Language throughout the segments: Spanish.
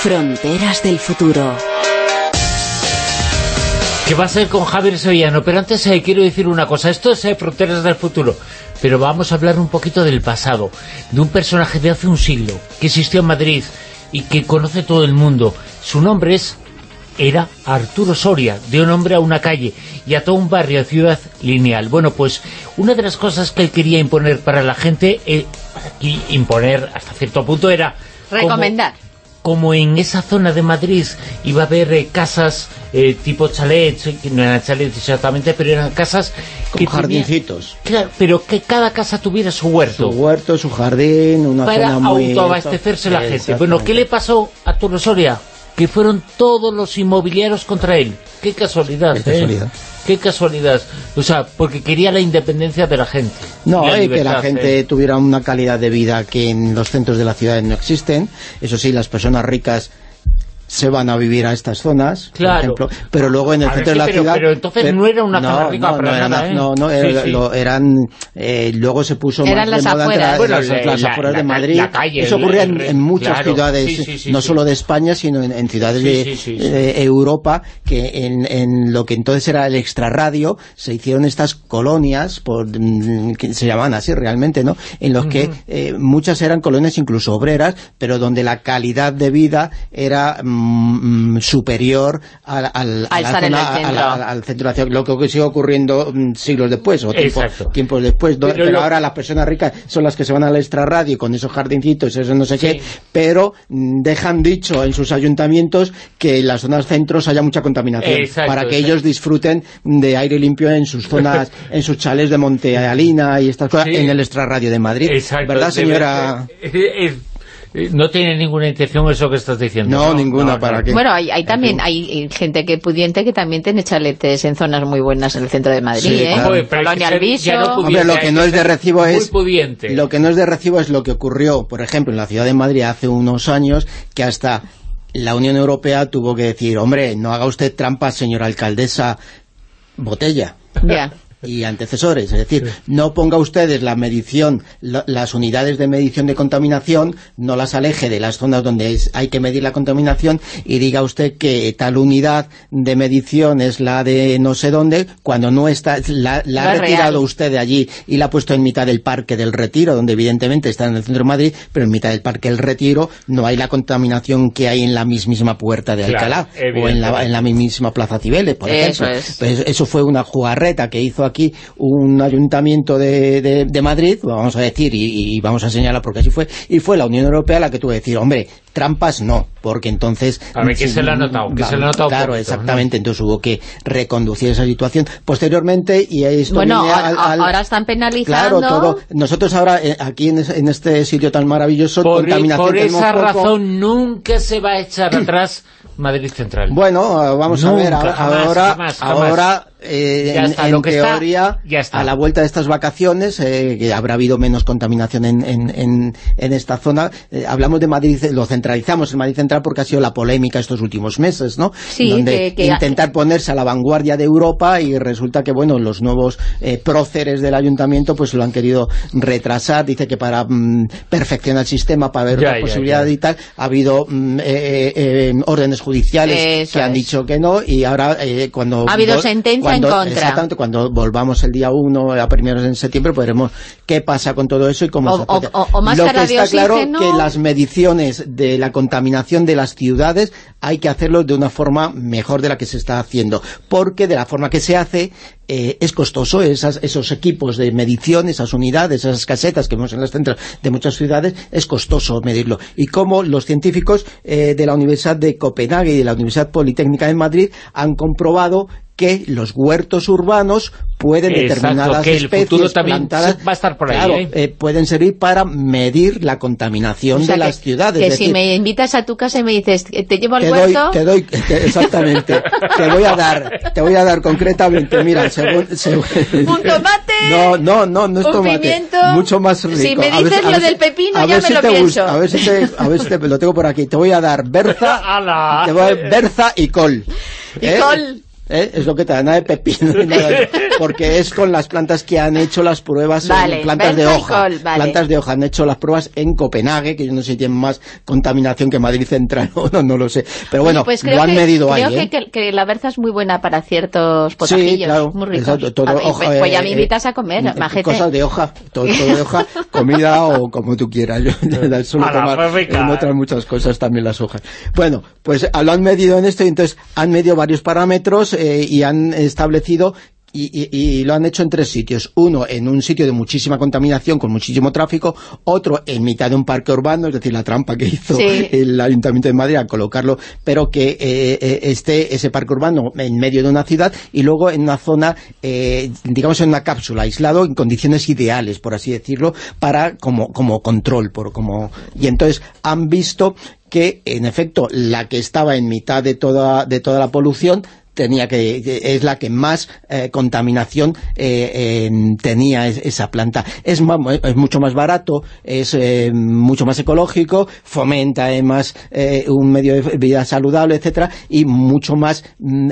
Fronteras del futuro. ¿Qué va a ser con Javier Sevillano? Pero antes eh, quiero decir una cosa. Esto es eh, Fronteras del futuro. Pero vamos a hablar un poquito del pasado. De un personaje de hace un siglo que existió en Madrid y que conoce todo el mundo. Su nombre es era Arturo Soria, dio nombre a una calle y a todo un barrio de Ciudad Lineal. Bueno, pues una de las cosas que él quería imponer para la gente, eh, y imponer hasta cierto punto era... Recomendar. Como, en esa zona de Madrid iba a haber eh, casas eh, tipo chalets, que no eran chalets exactamente, pero eran casas... Con jardincitos. claro, pero que cada casa tuviera su huerto. Su huerto, su jardín, una para zona muy... autoabastecerse la gente. Bueno, ¿qué le pasó a Arturo Soria? que fueron todos los inmobiliarios contra él. Qué casualidad, Qué ¿eh? Qué casualidad. O sea, porque quería la independencia de la gente. No, y que la gente ¿eh? tuviera una calidad de vida que en los centros de la ciudad no existen. Eso sí, las personas ricas se van a vivir a estas zonas, por ejemplo, pero luego en el centro de la ciudad... Pero entonces no era una zona rica no, no, nada, ¿eh? no, no, eran... Eh, luego se puso eran más las de afueras. Bueno, las, las afueras de Madrid. Eso ocurría en, muchas ciudades, no solo de España, sino en, ciudades de, Europa, que en, lo que entonces era el extrarradio, se hicieron estas colonias, por, mm, que se llamaban así realmente, ¿no? En los que eh, muchas eran colonias incluso obreras, pero donde la calidad de vida era mm, superior al, al, al, centro. de lo que sigue ocurriendo mm, siglos después o tiempos después, pero, ahora las personas ricas son las que se van al extrarradio con esos jardincitos, eso no sé qué, pero mm, dejan dicho en sus ayuntamientos que en las zonas centros haya mucha contaminación, para que ellos disfruten de aire limpio en sus zonas, en sus chales de Montealina y estas cosas, en el extrarradio de Madrid. ¿Verdad, señora? No tiene ninguna intención eso que estás diciendo. No, ninguna, ¿para qué? Bueno, hay, también hay eh, gente que pudiente que también tiene chaletes en zonas muy buenas en el centro de Madrid, ¿eh? lo que no es de recibo es... Lo que no es de recibo es lo que ocurrió, por ejemplo, en la ciudad de Madrid hace unos años, que hasta la Unión Europea tuvo que decir, hombre, no haga usted trampas, señora alcaldesa, botella. Ya y antecesores. Es decir, no ponga ustedes la medición, las unidades de medición de contaminación, no las aleje de las zonas donde hay que medir la contaminación y diga usted que tal unidad de medición es la de no sé dónde, cuando no está, la, ha retirado usted de allí y la ha puesto en mitad del Parque del Retiro, donde evidentemente está en el centro de Madrid, pero en mitad del Parque del Retiro no hay la contaminación que hay en la mismísima puerta de Alcalá o en la, en la mismísima Plaza Cibeles, por ejemplo. Pues eso fue una jugarreta que hizo aquí un ayuntamiento de, de, Madrid, vamos a decir, y, vamos a señalar porque así fue, y fue la Unión Europea la que tuvo que decir, hombre, trampas no, porque entonces... A ver, ¿qué se le ha notado? se le ha notado claro, exactamente, entonces hubo que reconducir esa situación. Posteriormente, y esto Bueno, ahora están penalizando... Claro, todo. Nosotros ahora, eh, aquí en, este sitio tan maravilloso, por, contaminación... Por esa razón nunca se va a echar atrás Madrid Central. Bueno, vamos a ver, ahora, ahora eh, en, teoría, a la vuelta de estas vacaciones, eh, que habrá habido menos contaminación en, en, en esta zona, eh, hablamos de Madrid, lo centralizamos en Madrid Central porque ha sido la polémica estos últimos meses, ¿no? Sí, Donde intentar ponerse a la vanguardia de Europa y resulta que, bueno, los nuevos próceres del ayuntamiento pues lo han querido retrasar, dice que para mm, perfeccionar el sistema, para ver la posibilidad y tal, ha habido mm, órdenes judiciales que han dicho que no y ahora cuando... Ha habido sentencia cuando, Exactamente, cuando volvamos el día 1 a primeros de septiembre podremos qué pasa con todo eso y cómo se. O, Lo que está claro que las mediciones de la contaminación de las ciudades hay que hacerlo de una forma mejor de la que se está haciendo, porque de la forma que se hace eh, es costoso, esas, esos equipos de medición, esas unidades, esas casetas que vemos en las centros de muchas ciudades, es costoso medirlo. Y como los científicos eh, de la Universidad de Copenhague y de la Universidad Politécnica de Madrid han comprobado que los huertos urbanos pueden determinadas que el especies futuro también va a estar por ahí, ¿eh? Eh, pueden servir para medir la contaminación de las ciudades. Que si me invitas a tu casa y me dices, ¿te llevo al huerto? te doy, exactamente, te voy a dar, te voy a dar concretamente, mira, según, un tomate, no, no, no, no es tomate, pimiento, mucho más rico. Si me dices lo del pepino, ya me lo pienso. a ver si te, a ver si te, lo tengo por aquí, te voy a dar berza, te voy a dar berza y col. Y col. ¿eh? es lo que te da, nada de pepino, nada de- porque es con las plantas que han hecho las pruebas, Vale, en plantas de hoja, Col, vale. plantas de hoja, han hecho las pruebas en Copenhague, que yo no sé si tienen más contaminación que Madrid Central o no, no lo sé, pero bueno, pues lo creo han que, medido ahí, creo ¿eh? que, la berza es muy buena para ciertos potajillos, claro, muy ricos. exacto, todo A hoja, pues, pues ya eh, me invitas a comer, eh, majete. Cosas de hoja, todo, todo de hoja, comida o como tú quieras. Yo la tomar en otras muchas cosas también las hojas. Bueno, pues ah, lo han medido en esto y entonces han medido varios parámetros eh, y han establecido y, y- y lo han hecho en tres sitios. Uno, en un sitio de muchísima contaminación, con muchísimo tráfico. Otro, en mitad de un parque urbano, es decir, la trampa que hizo Sí. el Ayuntamiento de Madrid al colocarlo, pero que eh, eh, esté ese parque urbano en medio de una ciudad y luego en una zona, eh, digamos en una cápsula, aislado en condiciones ideales, por así decirlo, para como, como control. por como Y entonces han visto que, en efecto, la que estaba en mitad de toda, de toda la polución tenía que, que es la que más eh, contaminación eh, eh, tenía es- esa planta. Es, mucho más barato, es eh, mucho más ecológico, fomenta además eh, un medio de vida saludable, etcétera, y mucho más mm,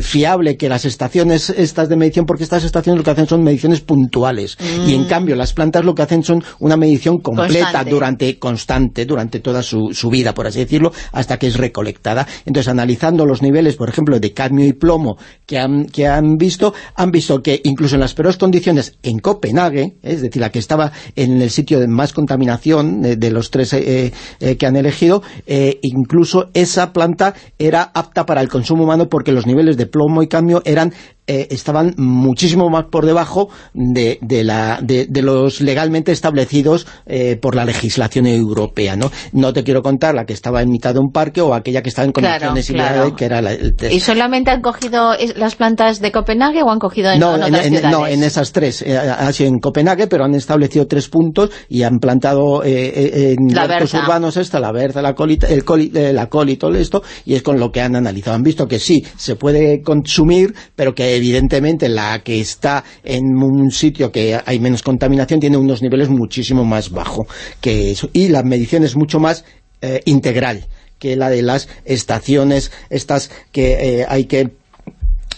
fiable que las estaciones estas de medición, porque estas estaciones lo que hacen son mediciones puntuales. Y en cambio las plantas lo que hacen son una medición completa Constante. durante constante durante toda su, su vida, por así decirlo, hasta que es recolectada. Entonces, analizando los niveles, por ejemplo, de cadmio y plomo que han, que han visto, han visto que incluso en las peores condiciones en Copenhague, es decir, la que estaba en el sitio de más contaminación de los tres eh, eh, que han elegido, eh, incluso esa planta era apta para el consumo humano porque los niveles de plomo y cadmio eran eh, estaban muchísimo más por debajo de, de, la, de, de los legalmente establecidos eh, por la legislación europea, ¿no? No te quiero contar la que estaba en mitad de un parque o aquella que estaba en condiciones claro. que era la, el. ¿Y solamente han cogido las plantas de Copenhague o han cogido en, no, en en, otras en- ciudades? no, en esas tres. Eh, ha sido en Copenhague, pero han establecido tres puntos y han plantado eh, eh, en La berza. urbanos esta, la berza, la colita, el coli, eh, la col y todo esto, y es con lo que han analizado. Han visto que sí, se puede consumir, pero que evidentemente la que está en un sitio que hay menos contaminación tiene unos niveles muchísimo más bajo que eso. Y la medición es mucho más eh, integral que la de las estaciones estas que eh, hay que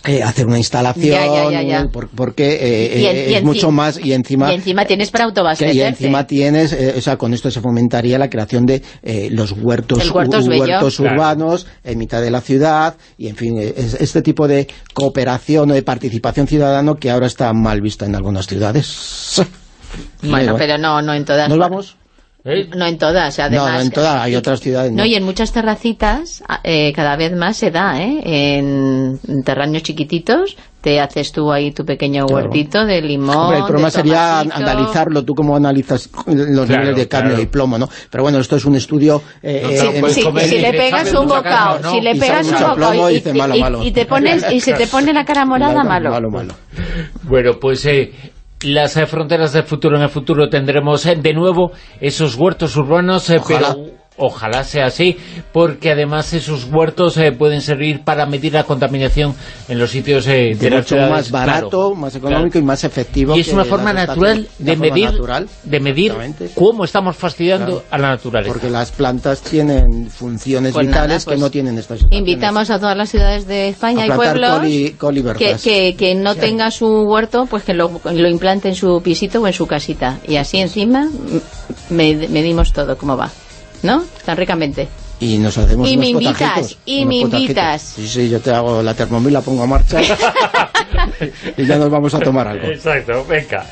eh, hacer una instalación Ya, ya, ya, ya. por- porque eh, Y en- eh, y es mucho más y encima Y encima tienes para autoabastecerte. y encima tienes, eh, o sea, con esto se fomentaría la creación de eh, los huertos, huertos Claro. urbanos en mitad de la ciudad y en fin, es- este tipo de cooperación o de participación ciudadano que ahora está mal vista en algunas ciudades. Bueno, pero no, no en todas. ¿Nos vamos? ¿Eh? No en todas, además. no, no en todas, hay otras ciudades. No, y en muchas terracitas eh, cada vez más se da, ¿eh? En, en terrenos chiquititos te haces tú ahí tu pequeño Claro. huertito de limón, Hombre, el problema de sería analizarlo, tú cómo analizas los Claro, niveles de cadmio claro. y plomo, ¿no? Pero bueno, esto es un estudio... eh, No, eh, puedes Sí, comer si le pegas un bocado, ¿no? si le pegas un bocado plomo y y, dice malo, y- malo. y te pones y se te pone la cara morada, malo. Malo, malo. Bueno, pues eh, las eh, fronteras del futuro, en el futuro tendremos eh, de nuevo esos huertos urbanos, eh, Ojalá. pero ojalá sea así, porque además esos huertos eh, pueden servir para medir la contaminación en los sitios eh, de las mucho ciudades. más barato, Claro, más económico claro. y más efectivo. Y es que una forma natural de forma medir, natural, de medir cómo estamos fastidiando Claro. a la naturaleza. Porque las plantas tienen funciones Pues nada, vitales pues que no tienen estas. Invitamos a todas las ciudades de España A y pueblos que, berzas. que, que no tenga su huerto, pues que lo, lo implante en su pisito o en su casita. Y así encima me- medimos todo cómo va. ¿No? Tan ricamente. Y nos hacemos Y unos me invitas, potajitos, y unos me potajitos. invitas. Sí, sí, yo te hago la termomil, la pongo a marcha y ya nos vamos a tomar algo. Exacto, venga.